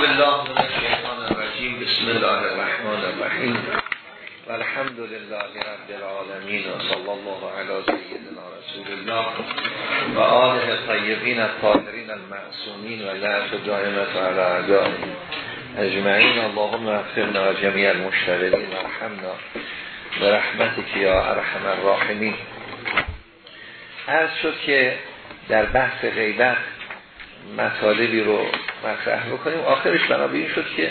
بالله من الشیطان الرجیم. بسم الله الرحمن الرحیم. و الحمد لله رب العالمین و صلی الله علی سیدنا رسول الله و آله طیبین الطاهرین المعصومین و لعف دائمت علی اعدائهم اجمعین. اللهم اغفرنا جمیع المشتغلین. و رحمنا برحمتك یا ارحم الراحمین. عرض شد که در بحث غیبت مطالبی رو مطرح بکنیم. آخرش بنا این شد که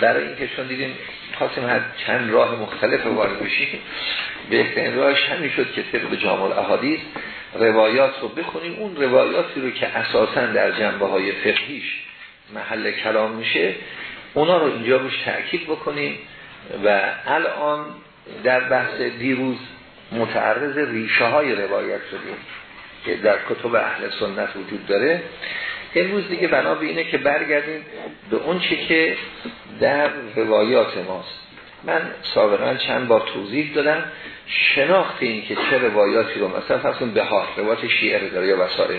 برای اینکه چون دیدیم خواستیم چند راه مختلف وارد بشیم بهترین راهش همین شد که طبق جامع الاحادیث روایات رو بخونیم. اون روایاتی رو که اساسا در جنبه های فقهیش محل کلام میشه اونا رو اینجا روش تأکید بکنیم و الان در بحث دیروز متعرض ریشه های روایت شدیم که در کتب اهل سنت وجود داره. امروز دیگه بنا به اینه که برگردیم به اون چی که در روایات ماست. من سابقا چند بار توضیح دادم شناخت این که چه روایاتی رو مثلا فرض به ها روایات شیعه داره یا وسائل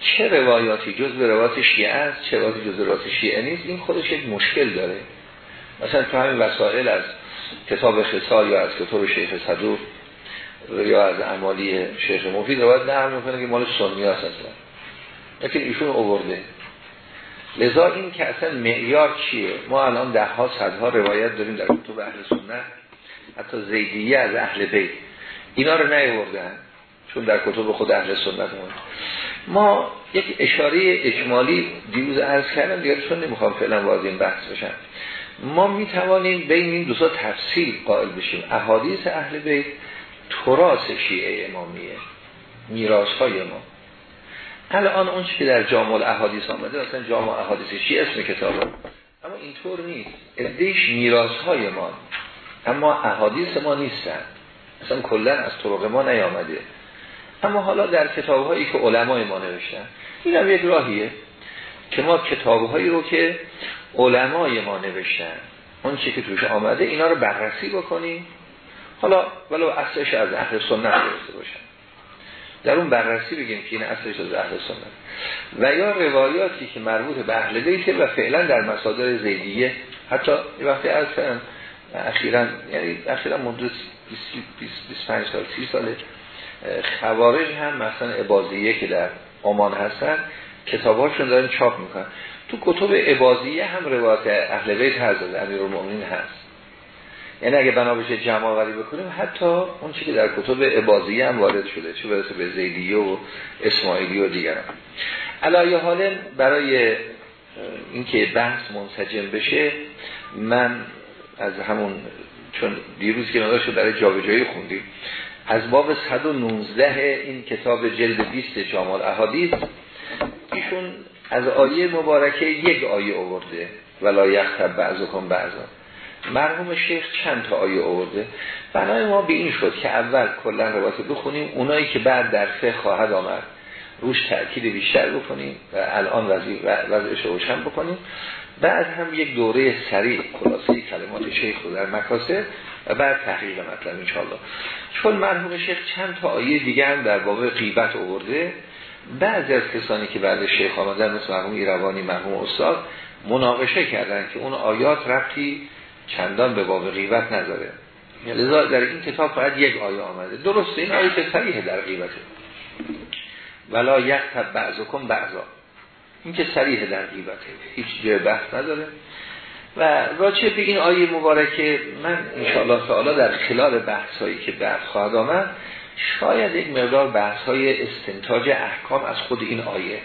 چه روایاتی جز به روایات شیعه است چه روایاتی جز روایات شیعه نیست؟ این خودش یک مشکل داره. مثلا تو همین وسائل از کتاب خصال یا از کتاب شیخ صدوق یا از اعمالی شیخ مفید روایت نقل می‌کنه که مال سنی هست اصلا. لیکن ایشون اوورده. لذا این که اصلا معیار چیه؟ ما الان ده ها صدها روایت داریم در کتب اهل سنت حتی زیدیه از اهل بیت. اینا رو نیوردن چون در کتب خود اهل سنت مون ما یک اشاره اجمالی دیروز عرض کردم دیگه چون نمی‌خوام فعلا وارد این بحث بشم. ما می‌توانیم بین این دو تفصیل قائل بشیم. احادیث اهل بیت تراس شیعه امامیه میراث های ما. الان اون که در جامع احادیث آمده مثلا جامع احادیث شیعه اسم کتاب اما اینطور نیست. ادهش میراث های ما. اما احادیث ما نیستن. اصلا کلا از طرق ما نیامده. اما حالا در کتاب هایی که علمای ما نوشتن این هم یک راهیه که ما کتاب هایی رو که علمای ما نوشتن اون چی که توش آمده اینا رو بررسی بکنیم. حالا ولو اصلش از اهل سنت درسته باشن در اون بررسی بگیم که این اصلش از اهل سنت. و یا روایاتی که مربوط به اهل بیته و فعلا در مصادر زیدیه حتی وقتی از اخیرا یعنی اخیرا مدت 25 سال 30 سال خوارج هم مثلا عبازیه که در عمان هستن کتاباشون دارن چاپ می‌کنن. تو کتب عبازیه هم روایت اهل بیت هست امیرالمومنین هست. یعنی اگه بنا بشه جمع آوری بکنیم حتی اون چی که در کتب عبازیه هم وارد شده چه برسه به زیدیه و اسماعیلی و دیگران. علایه حال برای اینکه بحث منسجم بشه من از همون چون دیروز که نداشت برای جابجایی خوندیم از باب 119 این کتاب جلد 20 جامال احادیث ایشون از آیه مبارکه یک آیه آورده ولا یختب بعضکم بعضا. مرحوم شیخ چند تا آیه آورده؟ بنای ما به این شد که اول کلا روایت بخونیم. اونایی که بعد در فقه خواهد آمد روش تأکید بیشتر بکنیم و الان وضعش روشن بکنیم. بعد هم یک دوره سریع خلاصه کلمات شیخ رو در مکاسه و بعد تحقیق مطلب انشاءالله. چون مرحوم شیخ چند تا آیه دیگه هم در باب غیبت آورده بعضی از کسانی که بعد شیخ آمدن مثل مرحوم ایروانی مرحوم استاد مناقشه کردن که اون آیات ربطی چندان به باب غیبت نداره لذا در این کتاب فقط یک آیه آمده. درسته این آیه که صریح در غیبته ولا یقتب بعضکم بعضا. این که صریح در غیبته هیچ جای بحث نداره. و راجع به این آیه مبارکه من انشاءالله تعالی در خلال بحث هایی که بعد خواهد آمد شاید یک مقدار بحث های استنتاج احکام از خود این آیه.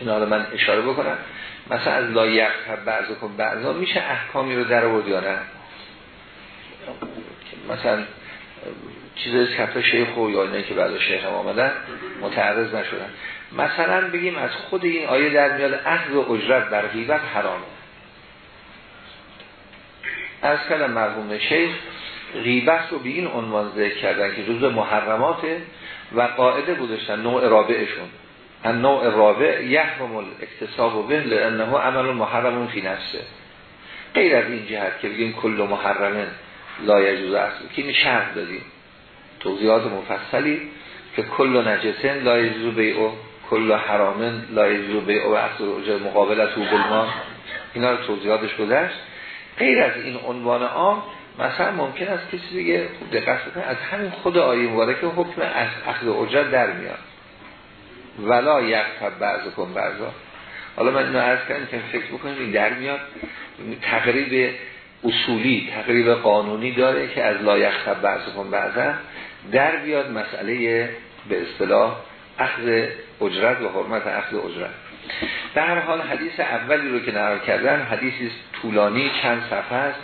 این حالا من اشاره بکنم. مثلا از لایق بعض کن بعضا میشه احکامی رو در آورد یا نه؟ مثلا چیز کفه شیخ و یا اینه که بعد شیخ هم آمدن متعرض نشدن. مثلا بگیم از خود این آیه در میاد اخذ و اجرت در غیبت حرامه. از کلم مرحوم شیخ غیبت رو به این عنوان ذکر کردن که جزء محرماته و قاعده بودشتن نوع رابعشون. ان نوع رابع یحرم الاکتساب به لانه عمل محرم فی نفسه. غیر از این جهت که بگیم کل محرم لا یجوز اصل. که این شرط دادیم. توضیحات مفصلی که کل نجسن لا یجوز بیعو کل حرامن لا یجوز بیعو و اصل مقابلت و بلمان اینا رو توضیحاتش گذشت. غیر از این عنوان عام مثلا ممکن است کسی بگه خوب دقت از همین خود آیه مبارکه حکم اخذ اجرت در میاد. ولا یقتب بعض کن بعضا. حالا من اینو عرض کردم که فکر بکنیم این در میاد. تقریب اصولی تقریب قانونی داره که از لا یقتب بعض کن بعضا در بیاد مسئله به اصطلاح اخذ اجرت و حرمت اخذ اجرت. در هر حال حدیث اولی رو که نقل کردن حدیثی طولانی چند صفحه است.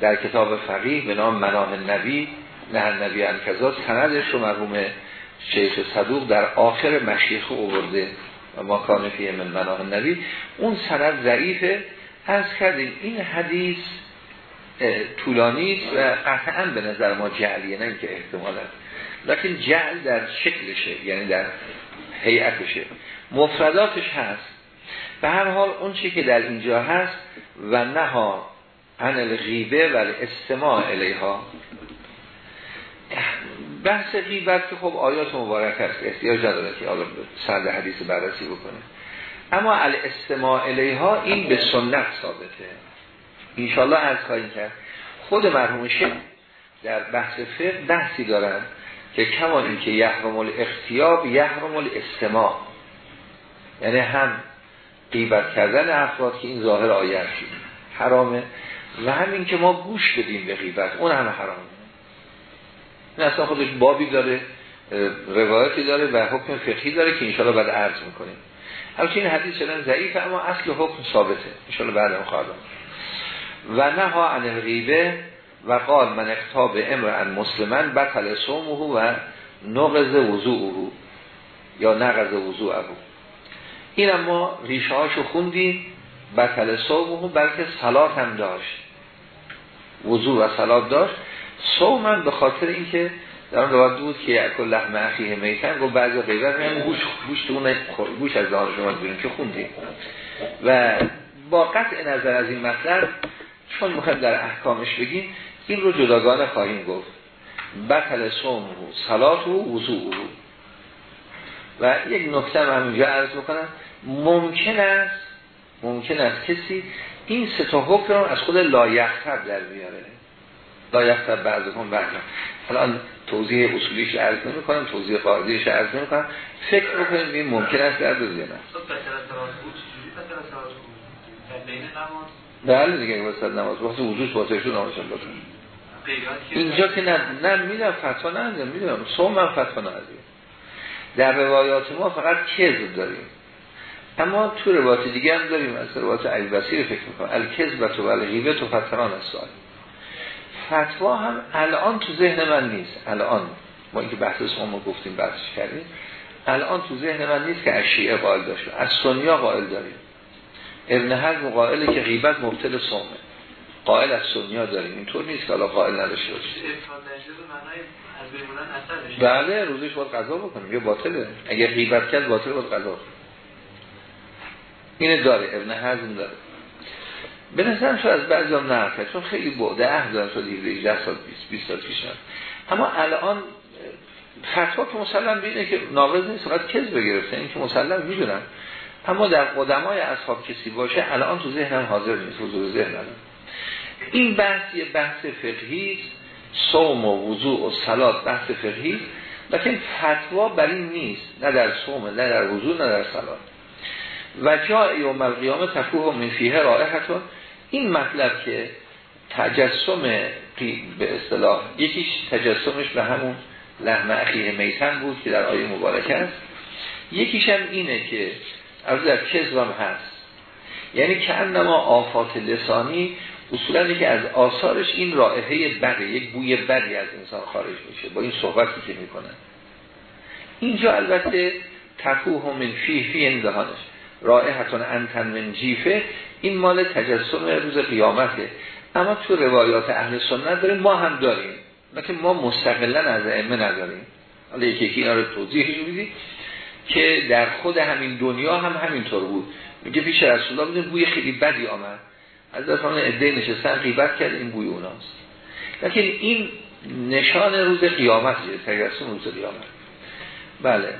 در کتاب فقیه به نام مناه نبی نه نبی انکزاد. سندش رو مرحوم شیخ صدوق در آخر مشیخ اوورده و ما کان فیه من مناه نبی اون سند ضعیفه از کردیم این حدیث طولانی و قطعا به نظر ما جعلیه نه اینکه احتمال است. لیکن جعل در شکلشه یعنی در هیئتشه. مفرداتش هست. به هر حال اون چی که در اینجا هست و نها عن الغیبه و استماع الیها بحث غیبت که خب آیات مبارک هست احتیاج نداره که حالا سند حدیث بررسی بکنه. اما الاستماع الیها این به سنت ثابته. انشالله از خواهیم کرد. خود مرحوم در بحث فقه بحثی دارن که کمان این که یحرم الاختیاب یحرم الاستماع. یعنی هم قیبت کردن افراد که این ظاهر آیه حرامه. و همین که ما گوش بدیم به غیبت. اون هم حرامه. این اصلا خودش بابی داره روایتی داره و حکم فقهی داره که انشالله بعد عرض می‌کنیم. این حدیث شدن ضعیفه اما اصل حکم ثابته. انشالله بعد خواهدم و نها عن الغیبه و قال من اختاب امر ان مسلمن بطل سومه و نقض وضوعه یا نقض وضوعه. این اما ریشه هاشو خوندیم بطل سومه بلکه سلات هم داشت. وضوع و سلات داشت. سومن به خاطر اینکه در اون روایت بود که یک لحم اخیه میتن گفت بعضی غیبت میگن گوش گوش اون گوش از دهان شما بیرون که خوندیم. و با قطع نظر از این مطلب چون می‌خوایم در احکامش بگیم این رو جداگانه خواهیم گفت. بطل سوم رو سلات و وضوع. رو و یک نکته من اینجا عرض بکنم. ممکن است ممکن است کسی این سه تا حکم رو از خود لایختر در بیاره. لایختر بعض کن بعض الان توضیح اصولیش عرض نمی کنم توضیح قاعدیش عرض نمی کنم فکر بکنیم این ممکن است در یا نه بله دیگه وسط نماز وقتی وضوش شد نمازشون بکنم اینجا که نه نه می‌دونم فتوا نه می‌دونم. سوم من فتوا نه در روایات ما فقط کذب داریم. اما تو روایات دیگه هم داریم از روایات علی بصیر فکر می‌کنم. الکذبت و الغیبت و فتران سال فتوا هم الان تو ذهن من نیست. الان ما اینکه بحث ما گفتیم بحثش کردیم. الان تو ذهن من نیست که از شیعه قائل داشت از سنیا قائل داریم. ابن حزم قائله که غیبت مبتل سومه قائل از سنیا داریم. اینطور نیست که حالا قائل نداشته باشیم. بله روزش باید قضا بکنیم. یه باطله. اگر غیبت کرد باطل باید قضا اینه داره. ابن حزم داره. به نظرم شو از بعضی هم نه چون خیلی بعده عهد دارن شد 18 سال 20 20 سال پیش اما الان فتوا که مسلم بینه که ناقض نیست فقط کذب بگرفته این که مسلم می‌دونن. اما در قدمای اصحاب کسی باشه الان تو ذهنم حاضر نیست حضور ذهن این بحث یه بحث فقهی صوم و وضوع و صلات بحث فقهی لیکن فتوا بر این نیست. نه در صوم نه در وضوع نه در صلات. و جا یوم القیامه تفوه من فیه رائحتون این مطلب که تجسم به اصطلاح یکیش تجسمش به همون لحمه اخیه میتن بود که در آیه مبارک است. یکیش هم اینه که از در کذبم هست. یعنی که انما آفات لسانی اصولا که از آثارش این رائحه بده یک بوی بدی از انسان خارج میشه. با این صحبتی که می‌کنن اینجا البته تفوه من فیه فی اندهانش رائحتون انتن من جیفه این مال تجسم روز قیامته. اما تو روایات اهل سنت داریم ما هم داریم. لیکن ما مستقلا از ائمه نداریم. حالا یکی یکی اینا رو توضیحش می‌دید که در خود همین دنیا هم همینطور بود. میگه پیش رسول الله بودیم بوی خیلی بدی آمد. از دستان عده نشستن غیبت کرد این بوی اوناست. لیکن این نشان روز قیامت تجسم روز قیامت. بله.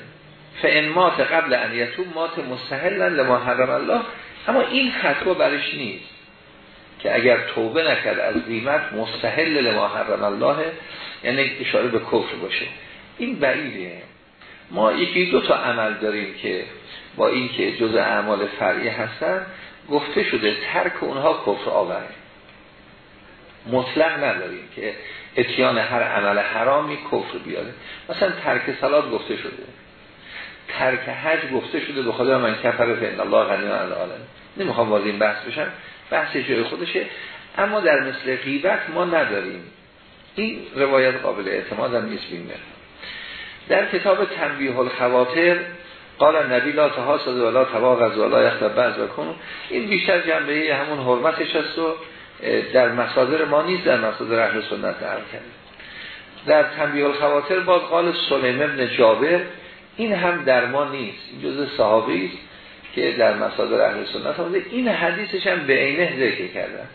فان مات قبل ان یتوب مات مستحلا لما حرم الله اما این فتوا برش نیست که اگر توبه نکرد از قیمت مستحل لما حرم الله یعنی اشاره به کفر باشه. این بعیده. ما یکی دو تا عمل داریم که با این که جز اعمال فرعی هستن گفته شده ترک اونها کفر آوره. مطلق نداریم که اتیان هر عمل حرامی کفر بیاره. مثلا ترک سلات گفته شده. ترک حج گفته شده به خدا من کفر فین الله غنی عن العالم نمی‌خوام وارد این بحث بشم. بحث جای خودشه. اما در مثل غیبت ما نداریم. این روایت قابل اعتماد هم نیست بینه در کتاب تنبیه الخواطر قال نبی لا تحاسد ولا تواغز ولا یخت بعض بکن این بیشتر جنبه همون حرمتش هست و در مصادر ما نیست در مصادر اهل سنت نقل کرده در تنبیه الخواطر باز قال سلیم ابن جابر این هم در ما نیست. این جزء صحابه است که در مصادر اهل سنت آمده این حدیثش هم به عینه ذکر کردن.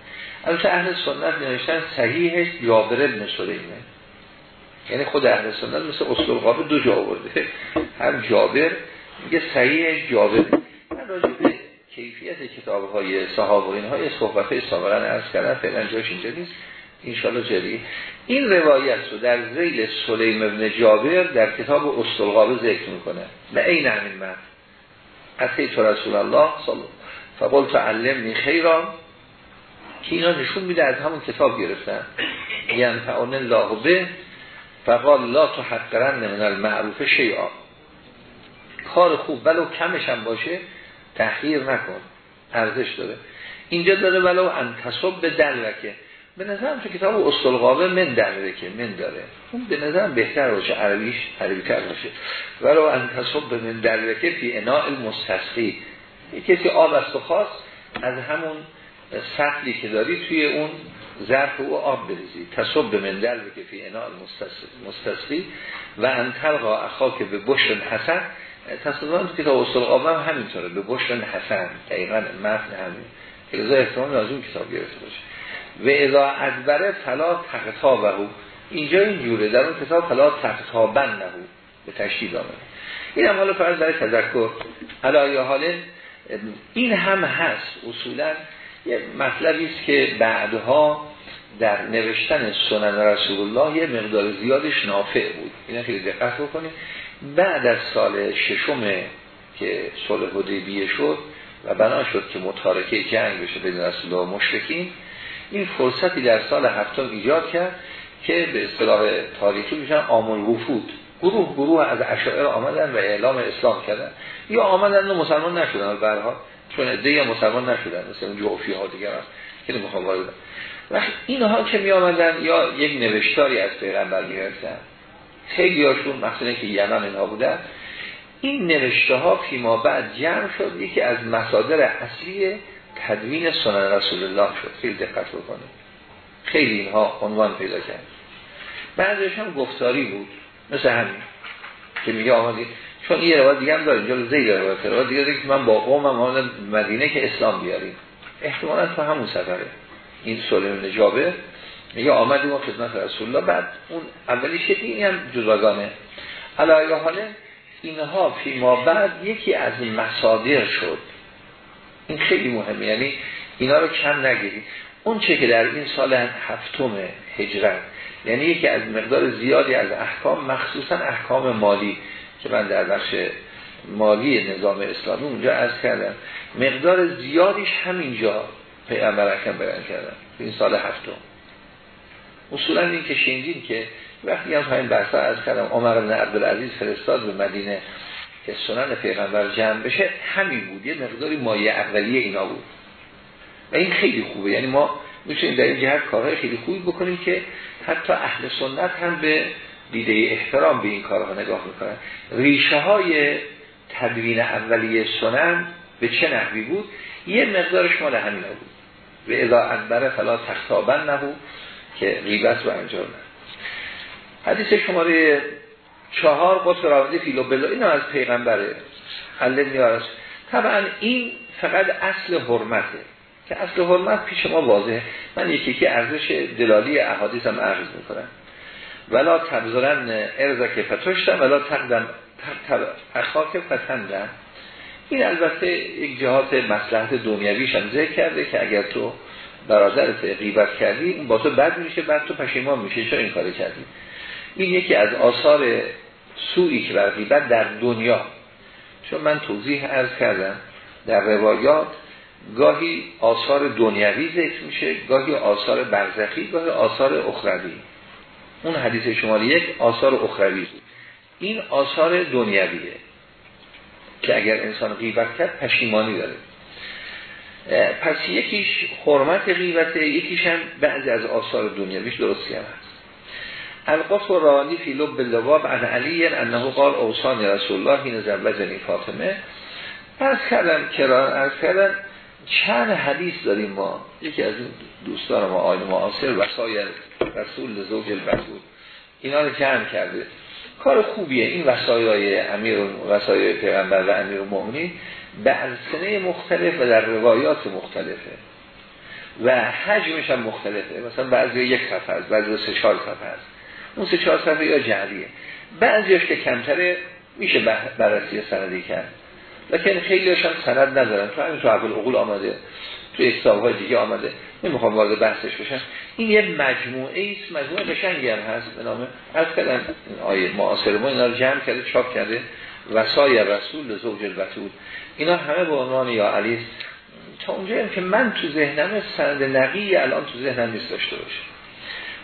البته اهل سنت نوشتن صحیحش جابر ابن سلیمه. یعنی خود اهل سنت مثل اصول دو جا آورده. هم جابر میگه صحیحش جابر. من راجع به کیفیت کتاب های صحابه و اینهای صحبت های سابقا ارز کردن فعلا جاش اینجا نیست. انشالله جری این روایت رو در زیل سلیم ابن جابر در کتاب استلقابه ذکر می‌کنه. نه این همین من تو رسول الله صلی فقل تعلمنی خیران که اینا نشون میده از همون کتاب گرفتن. یعنی فعون الله به. فقال لا تو حقرن من المعروف شیعا کار خوب ولو کمش هم باشه تحقیر نکن. ارزش داره. اینجا داره ولو انتصاب به دلوکه به نظرم تو کتاب اصلقابه من که من داره. اون به نظرم بهتر باشه عربیش عربی تر باشه ولو انتصاب به من دلوکه فی اناء المستسقی. کسی آب است و خاص از همون سطلی که داری توی اون ظرف او آب بریزی. تصب به من که فی اناء المستسقی. و انتلقا اخا که به بشن حسن. تصادفاً تو کتاب اصول قابل هم همینطوره. به بشر حسن. دقیقا متن همین. که لذا احتمال از اون کتاب گرفته باشه. و اذا ادبره فلا تقتابه اینجا اینجوره. در اون کتاب فلا تقتابن نهو به تشدید آمده این هم حالا فرض در تذکر. علایه حال این هم هست. اصولا یه مطلبی است که بعدها در نوشتن سنن رسول الله یه مقدار زیادش نافع بود. اینا خیلی دقت بکنید. بعد از سال ششم که صلح حدیبیه شد و بنا شد که متارکه جنگ بشه بین رسول الله و مشرکین این فرصتی در سال هفتم ایجاد کرد که به اصطلاح تاریخی میشن آمون وفود. گروه گروه از اشاعر آمدن و اعلام اسلام کردن. یا آمدن و مسلمان نشدن برها چون عده مسلمان نشدن مثل جوفی ها دیگر هست. که نمی‌خوام وارد و اینها که می آمدن یا یک نوشتاری از پیغمبر می‌رسن خیلی هاشون مثلا که یمن اینها بودن این نوشته ها فیما بعد جمع شد یکی از مصادر اصلی تدوین سنن رسول الله شد. خیلی دقت بکنید. خیلی اینها عنوان پیدا کرد بعضیش هم گفتاری بود. مثل همین که میگه آمدید چون یه روایت دیگه هم داره. اینجا زیر روایت روایت دیگه که من با قومم آمدم مدینه که اسلام بیاریم. احتمالا تو همون سفره. این سلیم نجابه میگه آمدیم و خدمت رسول الله. بعد اون اولی شدی هم جزاگانه علایه حاله اینها فیما بعد یکی از مصادر شد. این خیلی مهمه. یعنی اینا رو کم نگیرید اون چه که در این سال هفتم هجرت یعنی یکی از مقدار زیادی از احکام مخصوصا احکام مالی که من در بخش مالی نظام اسلامی اونجا از کردم مقدار زیادیش همینجا پیغمبر اکرم بیان کردم این سال هفتم. اصولا این که شنیدیم که وقتی هم همین بحثا از کردم عمر بن عبدالعزیز فرستاد به مدینه که سنن پیغمبر جمع بشه همین بود. یه مقداری مایه اولیه اینا بود. و این خیلی خوبه. یعنی ما می‌تونیم در این جهت کارهای خیلی خوبی بکنیم که حتی اهل سنت هم به دیده احترام به این کارها نگاه می‌کنن. ریشه های تدوین اولیه سنن به چه نحوی بود؟ یه مقدارش مال همینا بود. و اذا انبره فلا تختابن نبود که غیبت رو انجام نه حدیث شماره چهار قطب راوندی فیلو بلا این از پیغمبره. علم نیارش طبعا این فقط اصل حرمته. که اصل حرمت پیش ما واضحه. من یکی که ارزش دلالی احادیث هم عرض می‌کنم. ولا تبذرن ارزا که فتشتم ولا تقدم اخاک فتندم. این البته یک جهات مسلحت دنیویش هم ذکر کرده که اگر تو برادرت غیبت کردی با تو بد میشه بعد تو پشیمان میشه چرا این کار کردی؟ این یکی از آثار سوئی که بر غیبت در دنیا. چون من توضیح ارز کردم در روایات گاهی آثار دنیوی ذکر میشه گاهی آثار برزخی گاهی آثار اخروی. اون حدیث شمال یک آثار اخروی این آثار دنیویه که اگر انسان غیبت کرد پشیمانی داره. پس یکیش حرمت غیبته یکیش هم بعضی از آثار دنیویش درستی هم هست القصف و رانی فی لب لباب عن علی انه قال اوسان رسول الله این زوجنی فاطمه. از کردم کران از کردم چند حدیث داریم ما. یکی از دوستان ما آین معاصر وسایل رسول زوج البتول اینا رو جمع کرده. کار خوبیه. این وسایل امیر وسایل پیغمبر و امیر المؤمنین به السنه مختلف و در روایات مختلفه. و حجمش هم مختلفه. مثلا بعضی یک صفحه است بعضی سه چهار صفحه است. اون سه چهار صفحه یا جعلیه. بعضیش که کمتره میشه بررسی سندی کرد. لیکن خیلی هم سند ندارن. تو همین تو عقول آمده تو های دیگه آمده. نمی‌خوام وارد بحثش بشن این یه مجموعه ایست. مجموعه قشنگی هم هست به نام از کردن آیه معاصر ما اینا رو جمع کرده چاپ کرده. وسای رسول زوج البتول اینا همه به عنوان یا علی تا اونجا هم که من تو ذهنم سند نقی الان تو ذهنم نیست داشته باشه.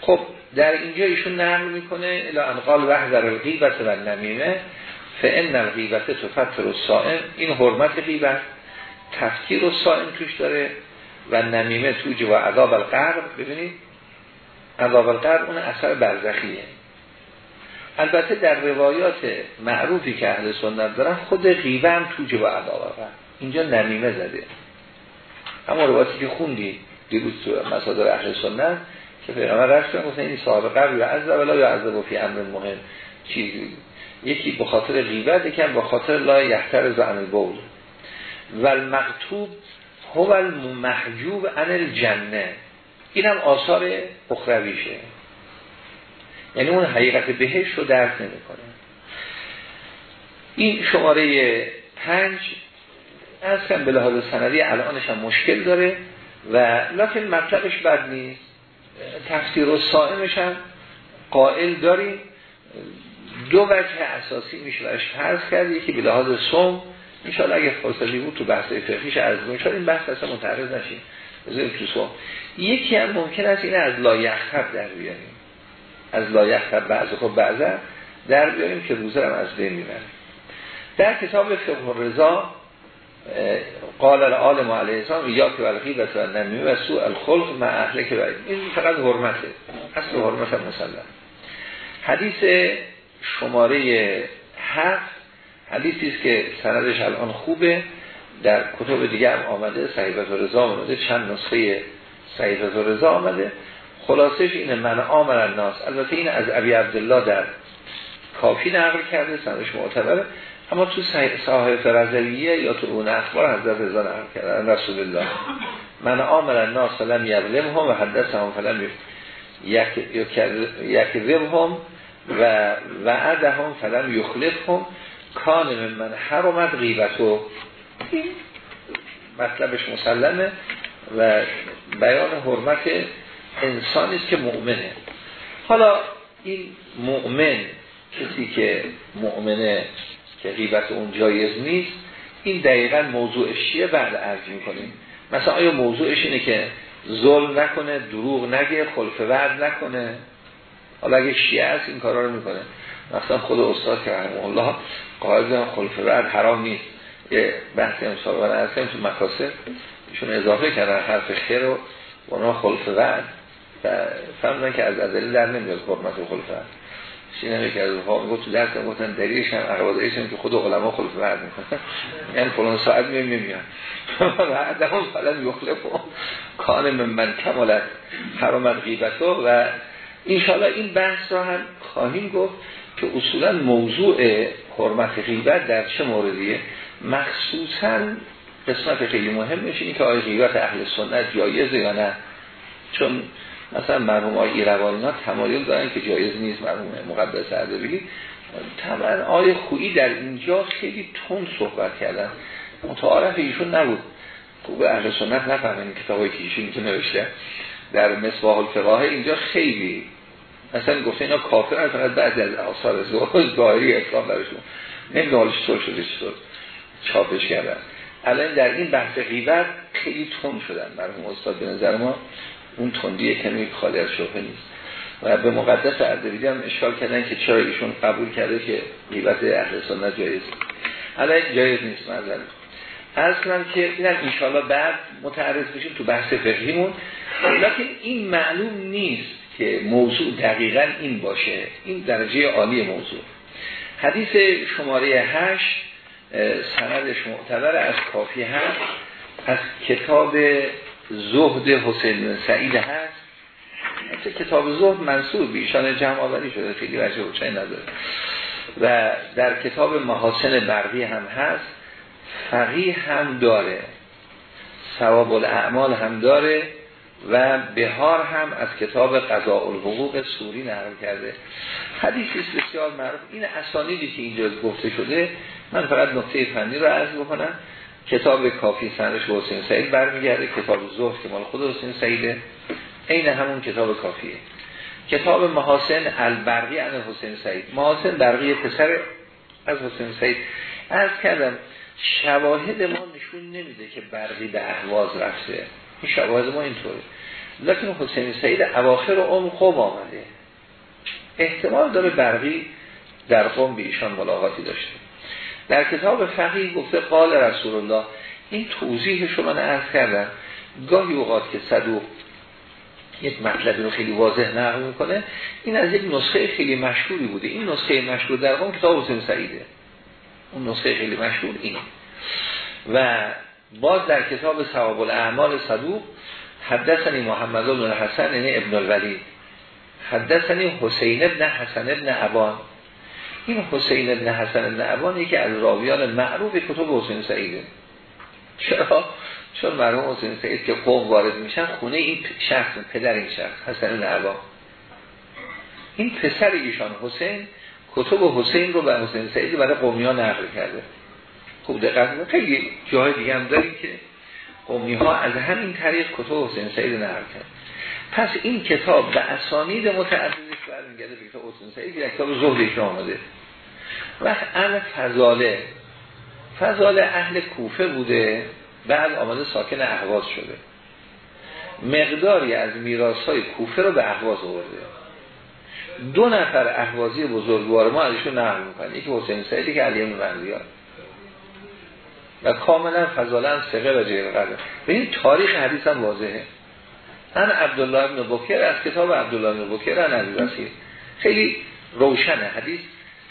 خب در اینجا ایشون نقل می‌کنه الا انقال وحذر الغیبت و نمیمه فان الغیبت تفتر و سائم این حرمت غیبت تفکیر و سائم توش داره و نمیمه توج و عذاب القرب. ببینید عذاب القرب اون اثر برزخیه. البته در روایات معروفی که اهل سنت دارن خود غیبه هم توجه و عذاب اینجا نمیمه زده. اما روایتی که خوندی دیروز تو مسادر اهل سنت که پیغمبر رفتن گفتن این صاحب قبل یا عذاب ولا یا عذاب فی امر مهم چیزی یکی به خاطر غیبت یکم به خاطر لا یحتر زعن بول. و المقتوب هو المحجوب عن الجنه. اینم آثار اخرویشه. یعنی اون حقیقت بهش رو درک نمی‌کنه. این شماره پنج از کم به لحاظ سندی الانش هم مشکل داره و لکن مطلبش بد نیست. تفسیر و سائمش هم قائل داریم دو وجه اساسی میشه برش فرض کرد. یکی به لحاظ سوم انشاءالله اگه فرصتی بود تو بحث فقهیش از شاید این بحث اصلا متعرض نشیم بذاریم تو سوم یکی هم ممکن است این از لایخب در بیاریم. از لایخب بعض خب بعضا در بیاریم که روزه هم از بین می‌بره. در کتاب فقه رضا قال العالم علیه السلام یا که ولقی و نمی و سوء الخلق مع اهل که این فقط حرمته. اصل حرمت مسلم حدیث شماره هفت حدیثی است که سندش الان خوبه. در کتب دیگه هم آمده صحیفه رضا آمده. چند نسخه صحیفه رضا آمده. خلاصش اینه من آمر الناس. البته این از ابی عبدالله در کافی نقل کرده سندش معتبره. اما تو صاحب رضویه یا تو اون اخبار حضرت رضا نقل کرده رسول الله من آمر الناس فلم یظلم هم و حدث هم فلم هم و وعده هم فلم یخلف هم کان من حرمت غیبتو. این مطلبش مسلمه و بیان حرمت انسانی است که مؤمنه. حالا این مؤمن کسی که مؤمنه که غیبت اون جایز نیست این دقیقا موضوعش چیه؟ بعد عرض می‌کنیم. مثلا آیا موضوعش اینه که ظلم نکنه دروغ نگه خلف وعد نکنه؟ حالا اگه شیعه است این کارا رو می‌کنه. مثلا خود استاد که رحمه الله قاعده خلف وعد حرام نیست. یه بحثی هم سابقا هستیم تو مکاسب. ایشون اضافه کردن حرف خیر و اونا خلف وعد و فهمدن که از ازلی در نمیاد حرمت خلف وعد شینه که از رفاق میگو تو درس گفتن دلیلش هم عقبادهش هم که خود علما خلف وعد می‌کنن. یعنی فلان ساعت میم نمیان وعدهم فلن یخلفو کان من من کمالت حرمت غیبتو و انشاءالله این بحث را هم خواهیم گفت که اصولا موضوع حرمت غیبت در چه موردیه؟ مخصوصا قسمت خیلی مهم میشه این که آیا غیبت اهل سنت جایزه یا نه. چون مثلا مرحوم آقای ایروانی ها تمایل دارن که جایز نیست مرحوم مقدس عربی طبعا آیه خویی در اینجا خیلی تون صحبت کردن. متعارف ایشون نبود. خوب اهل سنت نفهمن کتابی که ایشون که نوشته. در مصباح الفقاه اینجا خیلی مثلا گفته اینا کافر فقط بعد از آثار ظاهری اسلام برشون نمی‌دونه چطور شده چطور چاپش کردن. الان در این بحث غیبت خیلی تون شدن مرحوم استاد. به نظر ما اون تندی کمی خالی از شبهه نیست. و به مقدس اردبیلی هم اشکال کردن که چرا ایشون قبول کرده که غیبت اهل سنت جایز الان جایز نیست از کنم که اینم انشاءالله بعد متعرض بشیم تو بحث فقهیمون. لیکن این معلوم نیست که موضوع دقیقا این باشه. این درجه عالی موضوع. حدیث شماره هشت سندش معتبر از کافی هست. از کتاب زهد حسین سعید هست. مثل کتاب زهد منصوب بیشان جمع آوری شده خیلی وجه چه نداره. و در کتاب محاسن برقی هم هست. فقیه هم داره. ثواب الاعمال هم داره. و بهار هم از کتاب قضاء الحقوق سوری نقل کرده. حدیثی بسیار معروف. این اسانیدی که اینجا گفته شده من فقط نقطه فنی رو عرض بکنم. کتاب کافی سندش به حسین سعید برمیگرده کتاب زهد که مال خود حسین سعیده. عین همون کتاب کافیه. کتاب محاسن البرقی عن حسین سعید. محاسن برقی پسر از حسین سعید. از کردم شواهد ما نشون نمیده که برقی به احواز رفته. این شواهد ما اینطوره. لیکن حسین سعید اواخر عمر خوب آمده. احتمال داره برقی در قوم به ایشان ملاقاتی داشته در کتاب فقیه گفته قال رسول الله این توضیح شما من عرض کردم. گاهی اوقات که صدوق یک مطلبی رو خیلی واضح نقل می‌کنه این از یک نسخه خیلی مشهوری بوده. این نسخه مشهور در قوم کتاب حسین سعیده. اون نسخه خیلی مشهور این و باز در کتاب ثواب الاعمال صدوق حدثنی محمد بن حسن ابن الولید حدثنی حسین ابن حسن ابن عبان. این حسین ابن حسن ابن عبان یکی از راویان معروف کتب حسین سعیده چرا؟ چون مرحوم حسین سعید که قوم وارد میشن خونه این شخص پدر این شخص حسن ابن این پسر ایشان حسین کتب حسین رو به حسین سعید برای قومی ها نقل کرده. خوب دقت خیلی جای دیگه هم داریم که قومی ها از همین طریق کتب حسین سعید نقل کرد پس این کتاب به اسانید متعددش برمیگرده به کتاب حسین سعید که کتاب زهدش آمده. و اهل فضاله. فضاله اهل کوفه بوده بعد آمده ساکن احواز شده. مقداری از میراث های کوفه رو به احواز آورده. دو نفر احوازی بزرگوار ما ازشون نقل می‌کنه یکی حسین سعیدی که علی بن و کاملا فضالا سقه و جیر به این تاریخ حدیث هم واضحه. ان عبدالله ابن بکر از کتاب عبدالله ابن بکر علی وسیل خیلی روشنه حدیث.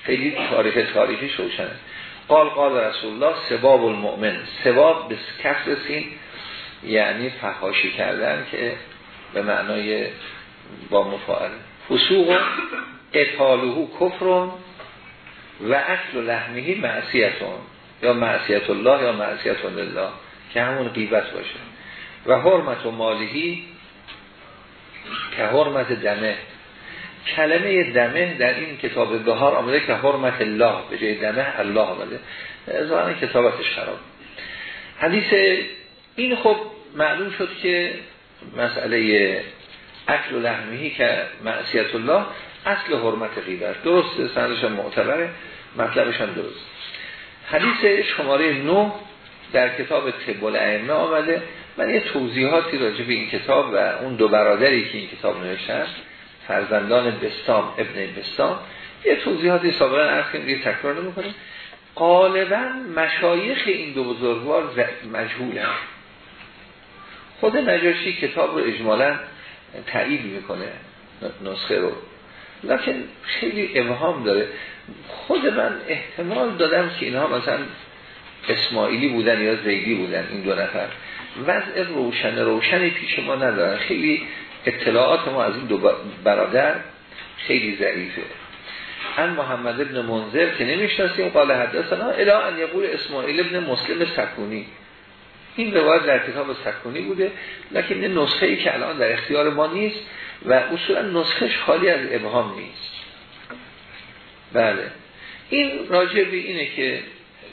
خیلی تاریخ تاریخی روشنه. قال قال رسول الله سباب المؤمن. سباب به کسر سین یعنی فحاشی کردن که به معنای با مفاعل. فسوق اطالوه کفرون و اکل لحمهی معصیتون. یا معصیت الله یا معصیت الله. که همون قیبت باشه. و حرمت و مالهی که حرمت دمه. کلمه دمه در این کتاب بهار آمده که حرمت الله به جای دمه الله آمده. ظاهرا کتابتش خراب. حدیث این خب معلوم شد که مسئله اکل و لحمهی که معصیت الله اصل حرمت غیبت درست سندش معتبره مطلبش هم درست. حدیث شماره 9 در کتاب طب الائمه آمده من یه توضیحاتی راجع به این کتاب و اون دو برادری که این کتاب نوشتن فرزندان بستام ابن بستام یه توضیحاتی سابقا عرض یه تکرار نمی‌کنیم. غالبا مشایخ این دو بزرگوار مجهول هم. خود نجاشی کتاب رو اجمالا تایید می‌کنه نسخه رو. لکن خیلی ابهام داره. خود من احتمال دادم که اینها مثلا اسماعیلی بودن یا زیدی بودن این دو نفر. وضع روشن روشنی پیش ما ندارن خیلی اطلاعات ما از این دو برادر خیلی ضعیفه. ان محمد ابن منظر که نمی‌شناسیم قال حدثنا الا ان یقول اسماعیل ابن مسلم سکونی. این روایت در کتاب سکونی بوده لکن نسخه ای که الان در اختیار ما نیست و اصولا نسخهش خالی از ابهام نیست. بله. این راجع به اینه که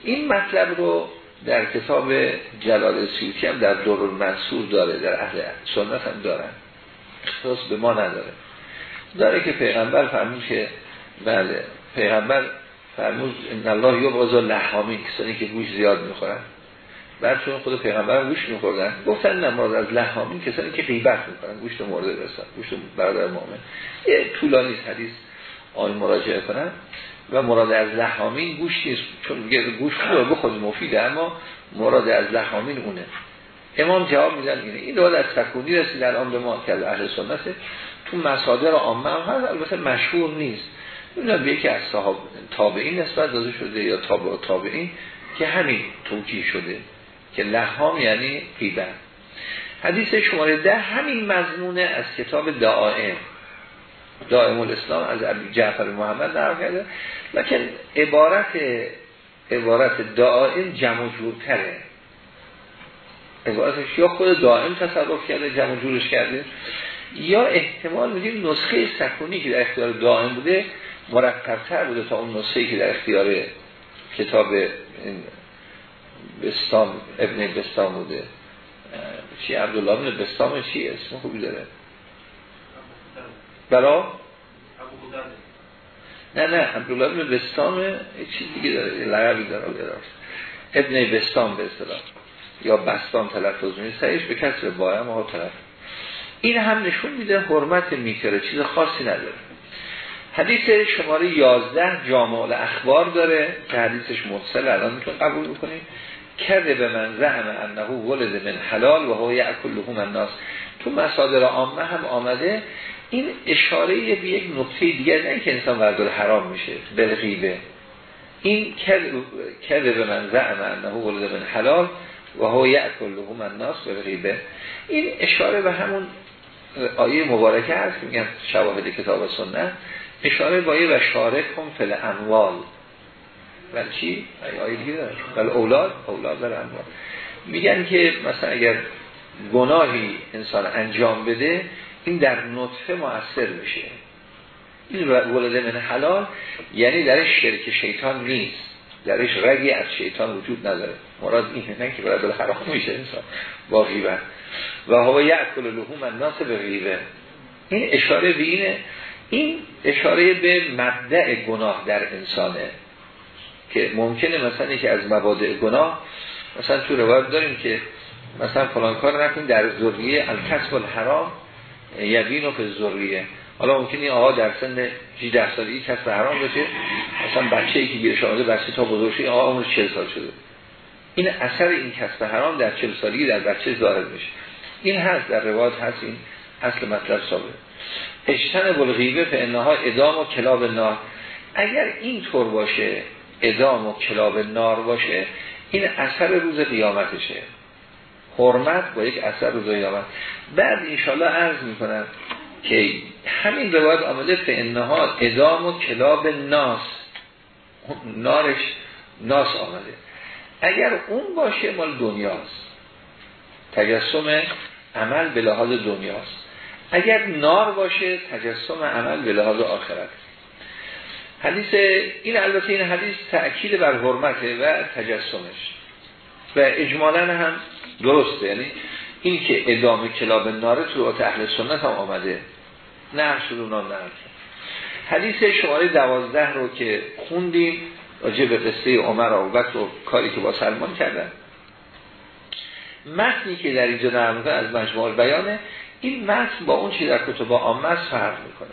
این مطلب رو در کتاب جلال سیوتی هم در دور المنصور داره در اهل سنت هم دارن. اختصاص به ما نداره. داره که پیغمبر فرمود که بله پیغمبر فرمود ان الله یبغض لحامی کسانی که گوش زیاد می‌خورن. بعد چون خود پیغمبر گوش میخوردن گفتن نماز از لحامی کسانی که غیبت می‌کنن. گوشت مورد رسن گوشت برادر مؤمن. یه طولانی حدیث آن مراجعه کنن و مراد از لحامین گوش نیست. چون گوش رو به خود مفیده اما مراد از لحامین اونه. امام جواب میدن اینه. این دوال از تکونی رسید الان به ما که اهل سنته تو مصادر عامه هم هست. البته مشهور نیست. اون به یکی از صحاب تابعین نسبت داده شده یا تابع تابعین که همین توجیه شده. که لحام یعنی قیبت حدیث شماره ده همین مضمونه از کتاب دعائم دائم الاسلام از جعفر محمد نقل کرده. لکن عبارت عبارت دائم جمع جورتره. عبارتش یا خود دائم تصرف کرده جمع جورش کرده یا احتمال میدیم نسخه سکونی که در اختیار دائم بوده مرتبتر بوده تا اون نسخه که در اختیار کتاب بستام ابن بستام بوده. چی؟ عبدالله ابن بستام چی؟ اسم خوبی داره. برا؟ نه نه عبدالله ابن بستام چیز دیگه داره لقبی داره ابن بستام به اصطلاح. یا بستان تلفظ می سعیش به کسر با هم ها طرف. این هم نشون میده حرمت میکره چیز خاصی نداره. حدیث شماره 11 جامع اخبار داره که حدیثش مرسل الان میتون قبول بکنیم. کرده به من زعم انه ولد من حلال و هو یعکل لهم الناس. تو مصادر عامه هم آمده. این اشاره به یک نقطه دیگر نه که انسان وردال حرام میشه بالغیبه این کرده به من زعم انه ولد من حلال و هو یعکل لهم الناس بالغیبه این اشاره به همون آیه مبارکه هست میگن شواهد کتاب سنت. اشاره با و شارک هم فل اموال ولی چی؟ آیه دیگه داره. ولی اولاد؟ اولاد در اموال. میگن که مثلا اگر گناهی انسان انجام بده این در نطفه مؤثر میشه. این ولده من حلال یعنی درش شرک شیطان نیست. درش رگی از شیطان وجود نداره. مراد اینه نه که برای حرام میشه انسان. با غیبت و هوا یعکل لحوم الناس به غیبه. این اشاره به اینه. این اشاره به مبدع گناه در انسانه. که ممکنه مثلا که از مبادع گناه مثلا تو روایت داریم که مثلا فلان کار نکنید در ذریه الکسب الحرام یبین و ذریه حالا ممکنه این آقا در سن 18 سالی کسب حرام بشه مثلا بچه ای که گیرش آمده بچه تا بزرگش آقا عمرش 40 سال شده. این اثر این کسب حرام در 40 سالگی در بچه ظاهر میشه. این هست در روایت هست این اصل مطلب ثابت اجتن بلغیبه به انها ادام و کلاب نار. اگر این طور باشه ادام و کلاب نار باشه این اثر روز قیامتشه. حرمت با یک اثر روز قیامت بعد انشالله عرض می‌کنم که همین روایت آمده به انها ادام و کلاب ناس. نارش ناس آمده. اگر اون باشه مال دنیاست. تجسم عمل به لحاظ دنیاست. اگر نار باشه تجسم عمل به لحاظ آخرت. حدیث این البته این حدیث تأکید بر حرمته و تجسمش. و اجمالا هم درسته یعنی این که ادامه کلاب ناره تو اهل سنت هم آمده. نه شد اونا نه حدیث شماره دوازده رو که خوندیم راجع به قصه عمر و و کاری که با سلمان کردن. متنی که در اینجا نرمده از مجموع بیانه این متن با اون چی در کتب عامه فرق می‌کنه.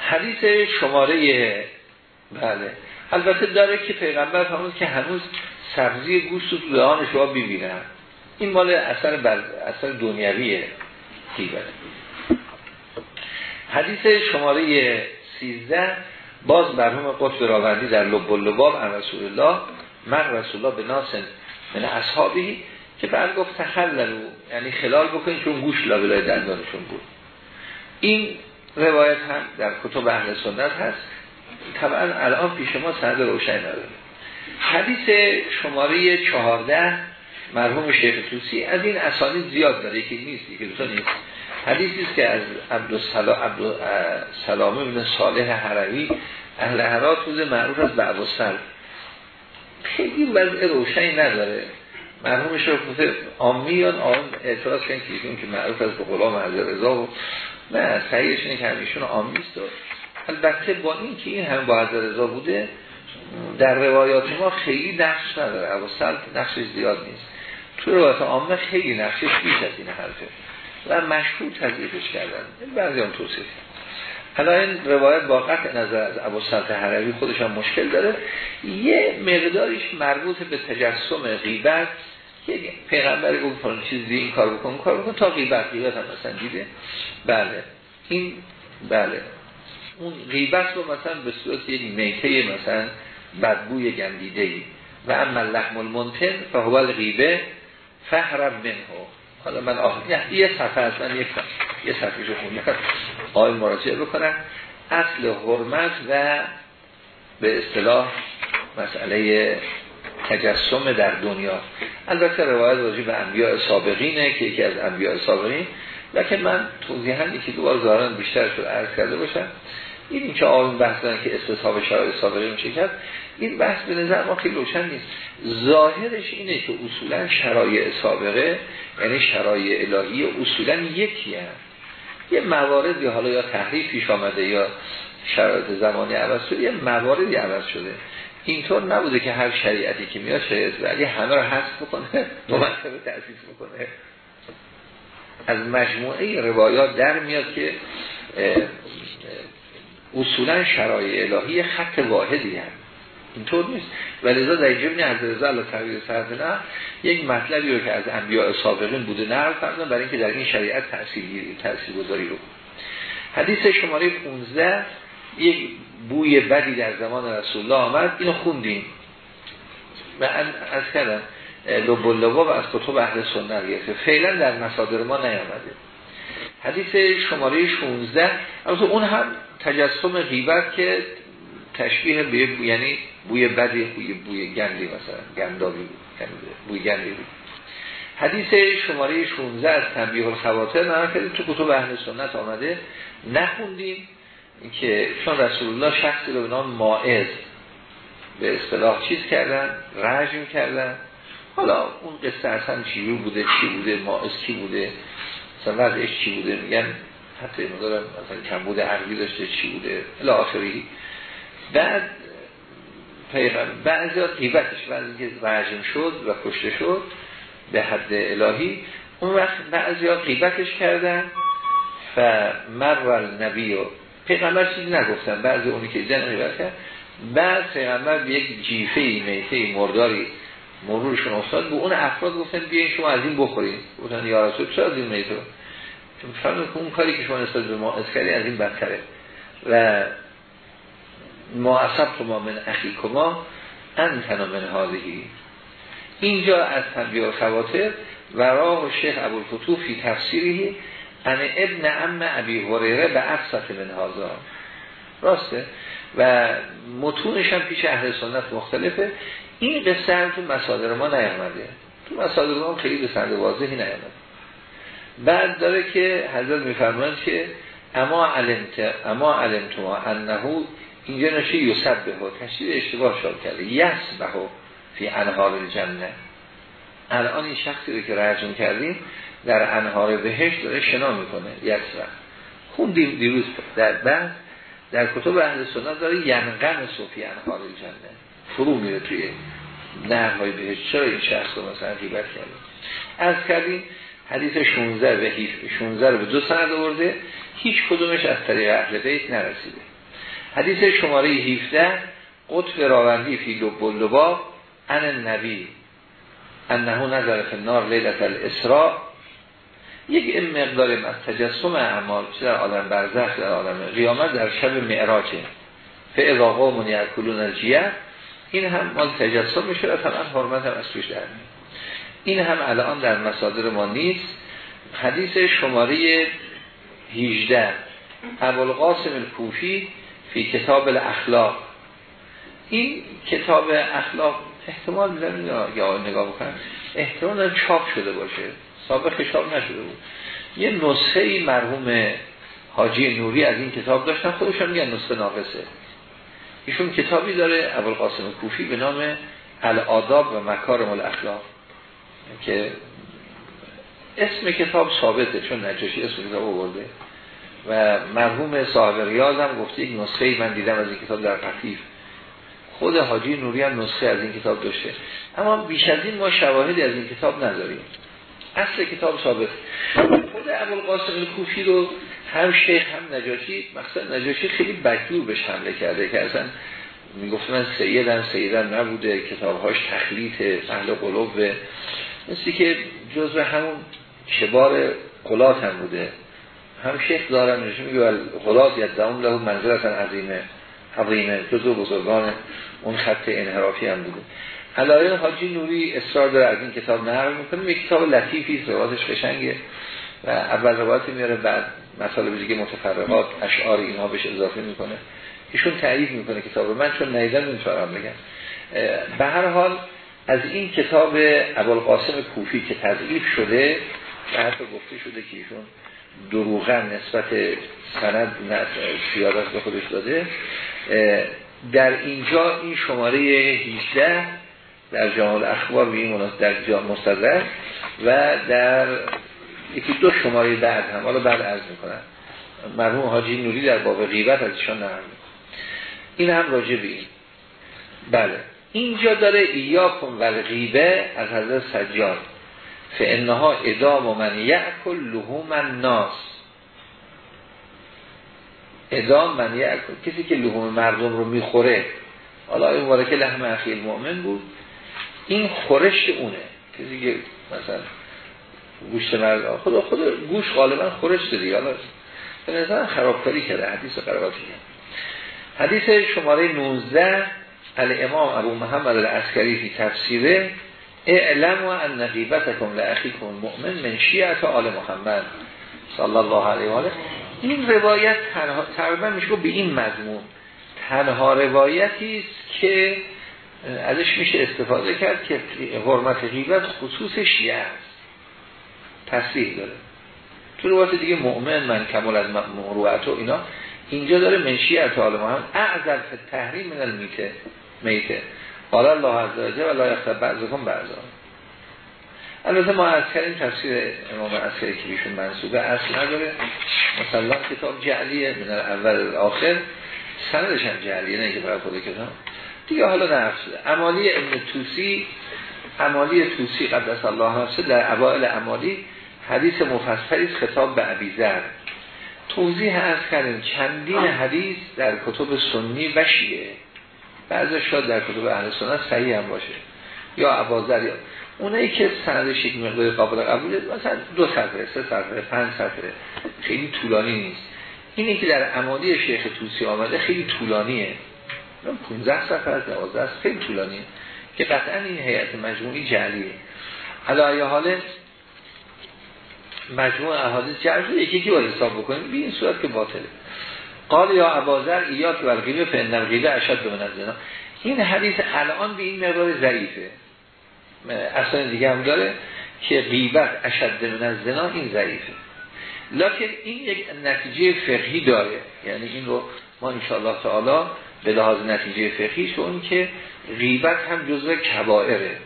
حدیث شماره بله. البته داره که پیغمبر فرمود که هنوز سبزی گوشت و دهان شما این مال اثر بر اثر دنیویه. تیبره حدیث شماره 13 باز مرحوم قطب راوندی در لب اللباب ان رسول الله من رسول الله به ناسن من اصحابی که بعد گفت تخللو یعنی خلال بکنید چون گوش لابلای دندانشون بود. این روایت هم در کتب اهل سنت هست. طبعا الان پیش ما سند روشن نداره. حدیث شماره چهارده مرحوم شیخ توسی از این اسانی زیاد داره که نیست که دوتا نیست. حدیثی است که از عبدالسلام عبد ابن صالح حروی اهل حرات روز معروف از بعض سر. خیلی وضع روشنی نداره. مرحوم شیخ آمیان آن اعتراض کردن که که معروف از به غلام حضرت رضا و نه صحیحش اینه که همیشون آمیست البته با این که این هم با حضرت رضا بوده در روایات ما خیلی نقش نداره. اوسط نقشش زیاد نیست. تو روایات عامه خیلی نقشش بیش از این حرفه. و مشهور تضیفش کردن. بعضی هم توصیف حالا این روایت با قطع نظر از ابو سلط حربی خودش هم مشکل داره. یه مقداریش مربوط به تجسم غیبت. یک پیغمبر گفت فلان چیز این کار بکن کار بکن. تا غیبت غیبت هم مثلا دیده. بله. این بله. اون غیبت رو مثلا به صورت یک میته مثلا بدبوی گندیده ای و اما لحم المنتن فهو الغیبه فهرب منه. حالا من آخر یه صفحه از من یه صفحه رو خوندم آقای مراجعه بکنم. اصل حرمت و به اصطلاح مسئله تجسم در دنیا. البته روایت راجع به انبیاء سابقینه که یکی از انبیاء سابقین. لکن من توضیحا یکی دوبار ظاهرا بیشتر شد عرض کرده باشم. این که آن بحث که استصحاب شرایط سابقه میشه کرد این بحث به نظر ما خیلی روشن نیست. ظاهرش اینه که اصولا شرایع سابقه یعنی شرایع الهی اصولا یکی هست. یه مواردی حالا یا تحریف پیش آمده یا شرایط زمانی عوض شده یه مواردی عوض شده. اینطور نبوده که هر شریعتی که میاد شریعت ولی همه رو حذف بکنه ممثل تأسیس بکنه. از مجموعه روایات در میاد که اصولا شرایع الهی خط واحدی هم اینطور نیست. ولی در جبنی از رضا الله تغییر نه یک مطلبی رو که از انبیاء سابقین بوده نقل فرمودن برای اینکه در این شریعت تاثیر تاثیر گذاری رو. حدیث شماره 15 یک بوی بدی در زمان رسول الله آمد. اینو خوندیم. و از کردم. لبولبا و از کتب اهل سنت گرفته. فعلا در مصادر ما نیامده. حدیث شماره 16 از اون هم تجسم غیبت که تشبیه به یعنی بوی بدی بوی بوی گندی مثلا گنداوی بوی گندی بود. حدیث شماره 16 از تنبیه الخواطر نه کردیم. تو کتب اهل سنت آمده. نخوندیم که چون رسول الله شخصی رو به نام ماعز به اصطلاح چیز کردن رجم کردن. حالا اون قصه اصلا چی بوده چی بوده ماعز کی بوده مثلا وضعش چی بوده؟ میگن حتی مدارم مثلا کمبود عقلی داشته چی بوده الاخری بعد پیغمبر بعضی ها قیبتش بعضی که رجم شد و کشته شد به حد الهی اون وقت بعضی ها قیبتش کردن. مرور نبی و پیغمبر چیزی نگفتن بعضی اونی که زن قیبت کرد بعد پیغمبر به یک جیفه میته مرداری مرورشون افتاد به اون افراد گفتن بیاین شما از این بخورین. گفتن یا رسول چرا از این میته چون فرمود که اون کاری که شما نسبت به ما اسکری از این بدتره. و ما اصب ما من اخی کما انتنا من هادهی اینجا از تنبیه و خواتر و راه شیخ ابوالفتوح فی تفسیری ان ابن ام ابی هریره به افصف من هازا راسته؟ و متونش هم پیش اهل سنت مختلفه. این قصه هم تو مسادر ما نیامده. تو مسادر ما خیلی به سند واضحی نیامده. بعد داره که حضرت میفرمایند که اما علمت اما علمت ما انه اینجا نشه یوسف به تشریح اشتباه شد کرده. یس به فی انهار الجنه. الان این شخصی رو که رجم کردیم در انهار بهش داره شنا می‌کنه یس خوندیم دیروز در بعد در کتب اهل سنت داره ینقم صوفی انهار الجنه. فرو میره توی نهرهای بهش چرا این شخص رو مثلا غیبت کردیم از کردیم حدیث 16 و 16 رو به دو سند آورده. هیچ کدومش از طریق اهل بیت نرسیده. حدیث شماره 17 قطب راوندی فی لب لباب ان النبی انه نظر فی النار لیلت الاسراء. یک مقدار از تجسم اعمال چه در آدم برزخ در آدم قیامت در شب معراجه فعضا قوم یکلون الجیه. این هم مال تجسم میشه و طبعا حرمت هم از توش در این هم الان در مصادر ما نیست. حدیث شماره 18 ابوالقاسم الکوفی فی کتاب الاخلاق. این کتاب اخلاق احتمال میدن یا نگاه بکنم. احتمال چاپ شده باشه. سابق چاپ نشده بود. یه نسخه مرحوم حاجی نوری از این کتاب داشتن. خودشون میگن نسخه ناقصه. ایشون کتابی داره ابوالقاسم کوفی به نام الاداب و مکارم الاخلاق. که اسم کتاب ثابته چون نجاشی اسم کتاب آورده. و مرحوم صاحب ریاض هم گفته یک نسخه من دیدم از این کتاب در خفیف خود حاجی نوری هم نسخه از این کتاب داشته. اما بیش از این ما شواهدی از این کتاب نداریم. اصل کتاب ثابت. خود ابوالقاسم کوفی رو هم شیخ هم نجاشی مقصد نجاشی خیلی بدجور بهش حمله کرده که اصلا می‌گفت من سیدن سیدن نبوده کتابهاش تخلیط اهل قلوب. مثلی که جزء همون کبار قلات هم بوده. هم شیخ دارم نشون میگه قلات یدعون له منزلتا عظیمه عظیمه جزء بزرگان اون خط انحرافی هم بوده. علایه حاجی نوری اصرار داره از این کتاب نقل می‌کنه. یک کتاب لطیفی روایتش قشنگه و اول روایت میاره بعد مطالب دیگه متفرقات اشعار اینها بهش اضافه می‌کنه. ایشون تعریف می‌کنه کتاب رو. من چون نیدم نمی‌تونم بگم. به هر حال از این کتاب ابوالقاسم کوفی که تضعیف شده و حتی گفته شده که ایشون دروغن نسبت سند سیادت به خودش داده در اینجا این شماره 18 در جامال اخبار به این در مستدر و در یکی دو شماره بعد هم حالا بعد عرض می‌کنن مرحوم حاجی نوری در باب غیبت از ایشان نقل این هم راجع به بله. اینجا داره ایاکم و غیبه از حضرت سجاد. فانها ادام و من یعکل لحوم الناس. ادام من یعکل کسی که لحوم مردم رو می‌خوره. حالا این که لحم اخی المؤمن بود این خورش اونه. کسی که مثلا گوشت مرد خدا خدا گوش غالبا خورش دادی حالا به نظر خرابکاری کرده حدیث قراباتی حدیث شماره 19 الامام ابو محمد العسکری فی تفسیره اعلم و ان نقیبتکم لأخیکم مؤمن من شیعت آل محمد. صلی الله علیه و آله. این روایت تقریبا میشه به این مضمون. تنها روایتی است که ازش میشه استفاده کرد که حرمت غیبت خصوص شیعه است. تصریح داره. تو روایت دیگه مؤمن من کمال از مروعت و اینا اینجا داره منشی از ما هم اعظر تحریم من المیته میته. قال الله عز و جل لا یخطب بعضکم بعضا. البته ما از کردیم تفسیر امام عسکری که بیشون منصوبه اصل نداره. مثلا کتاب جعلیه من اول آخر. سندش هم جعلیه نه که برای خود کتاب. دیگه حالا نفس امالی ابن توسی امالی توسی قدس الله نفسه در اوائل امالی حدیث مفصلی خطاب به عبیزر توضیح از کردیم چندین حدیث در کتب سنی و شیعه. بعضی شاید در کتب اهل سنت صحیح هم باشه. یا عبازر یا اونایی که سندش یک مقدار قابل قبوله مثلا دو صفحه سه صفحه پنج صفحه خیلی طولانی نیست. اینی که در امالی شیخ توسی آمده خیلی طولانیه. 15 صفحه از 12 است خیلی طولانیه. که قطعا این هیئت مجموعی جعلیه. حالا حاله مجموع احادیث جعل یکی یکی باید حساب بکنیم. به این صورت که باطله. قال یا عبازر ایات و الغیبه فان الغیبه اشد من الزنا این حدیث الان به این مقدار ضعیفه. اصلا دیگه هم داره که غیبت اشد من الزنا این ضعیفه. لکن این یک نتیجه فقهی داره. یعنی این رو ما انشاءالله تعالی به لحاظ نتیجه فقهی چون که غیبت هم جزء کبائره.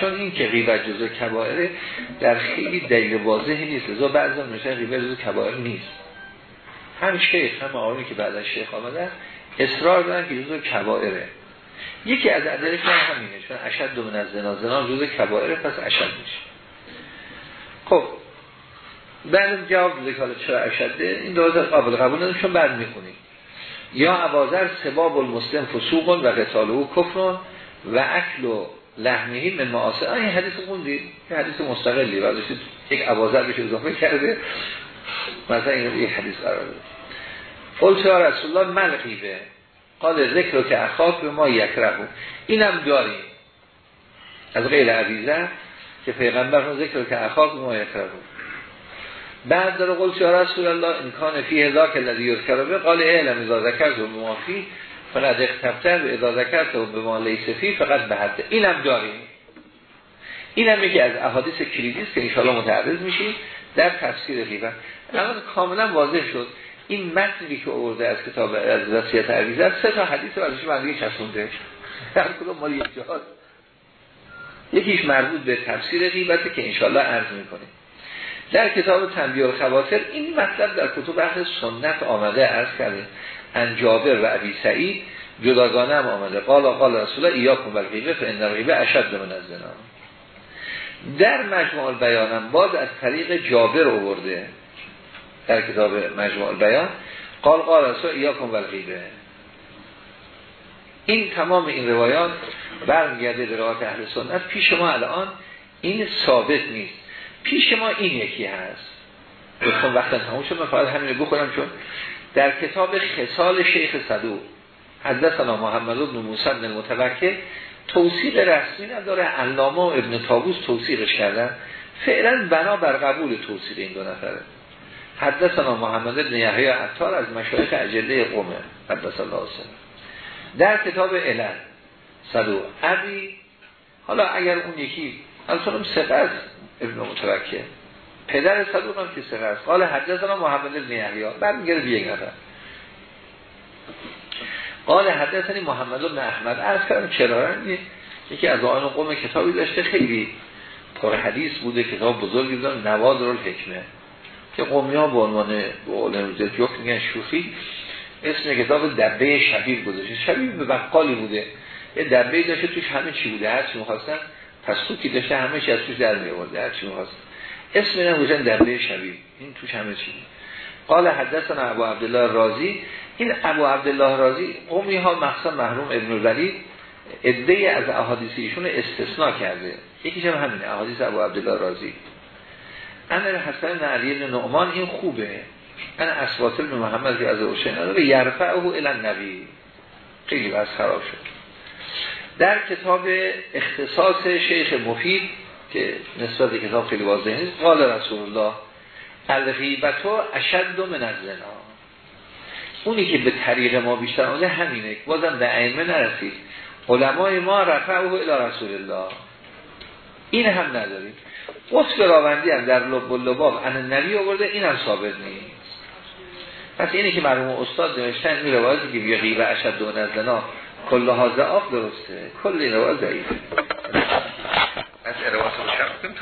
چون این که غیبت جزء کبائره در خیلی دلیل واضحی نیست. لذا بعضی میشه غیبت جزء کبائر نیست. هم شیخ هم آقایی که بعد از شیخ آمده اصرار دارن که جزء کبائره. یکی از ادلش هم همینه چون اشد من از زنا زنا جزء کبائره پس اشد میشه. خب بعد جواب دیگه حالا چرا اشده این دوازه قابل قبول نداریم چون بعد می‌خونیم. یا عوازر سباب المسلم فسوق و قتاله کفرون و اکل و لحمهی من معاصر. این حدیث خوندید این حدیث مستقلی و یک عوازر بشه اضافه کرده. مثلا این یک حدیث قرار ده قلت یا رسول الله من غیبه. قال ذکر رو که اخاف به ما یک رهو اینم داریم از غیر عزیزه که پیغمبر رو ذکر رو که اخاف به ما یک رهو بعد داره قلت یا رسول الله امکان فیه ذاک الذی یذکر به قال اعلم اذا ذکرت و موافی فقط اختبتر به اذا ذکرت و به ما لیسفی فقط به حد. اینم داریم اینم یکی از احادیث کلیدی است که انشاءالله متعرض میشیم در تفسیر غیبت. الان کاملا واضح شد. این متنی که آورده از کتاب از وصیت عریضه سه تا حدیث ازش بندگی چسبونده. هر کدوم مال یک جهاز یکیش مربوط به تفسیر غیبته که انشالله عرض می‌کنیم در کتاب تنبیه الخواطر این مطلب در کتب اهل سنت آمده عرض کرده انجابر و عبی سعید جداگانه هم آمده. قال قال رسول الله ایاکم بالغیبه فان الغیبه اشد من الزنا. در مجموع البیانم باز از طریق جابر آورده. در کتاب مجموع البیان. قال قال رسول ایاکم بالغیبه این تمام این روایات برمیگرده به روایات اهل سنت. پیش ما الان این ثابت نیست. پیش ما این یکی هست. دوستان وقتا تموم شد. من فقط همین بکنم چون در کتاب خصال شیخ صدوق حدثنا محمد بن موسی بن المتوکل توصیق رسمی نداره. علامه و ابن تابوس توصیقش کردن. فعلا بنا بر قبول توصیق این دو نفره. حدثنا محمد بن یحیی عطار از مشایخ اجله قومه حدث الله در کتاب علل صدوق عبی حالا اگر اون یکی سقه است ابن متوکل. پدر صدوق هم که سقه است. قال حدثنا محمد بن یحیی. بعد میگه یک نفر. قال حدثنی محمد بن احمد. عرض کردم چرا یکی از آن قوم کتابی داشته. خیلی پر حدیث بوده. کتاب بزرگی دارم نوادر الحکمه که قومی ها به عنوان به جوک میگن شوخی اسم کتاب دبه شبیر گذاشته. شبیر به بقالی بوده. یه دبه داشته توش همه چی بوده. هر چی می‌خواستن پس که داشته همه چی از توش در می‌آورد هر چی می‌خواست اسم بودن دبه شبیر. این توش همه چی قال حدثنا ابو عبدالله رازی. این ابو عبدالله رازی قومی ها مخصوصا محروم ابن الولید عده از احادیث ایشون استثناء کرده. یکیش هم همینه احادیث ابو عبدالله رازی. امر حسن علی نعمان این خوبه. انا اسوات بن محمد از اوشن داره یرفعه الى النبی. خیلی بس خراب شد. در کتاب اختصاص شیخ مفید که نسبت کتاب خیلی واضح نیست قال رسول الله الغیبتو اشد من الزنا. اونی که به طریق ما بیشتر آمده همینه. بازم به ائمه نرسید. علمای ما رفعه الى رسول الله. این هم نداریم. قطب راوندی هم در لب و لباب ان نبی آورده این هم ثابت نیست. پس اینی که مرموم استاد نوشتن این روازی که بیا غیبه اشد دون از زنا کل ها ضعاف درسته. کل این روایت ضعیفه. از روایت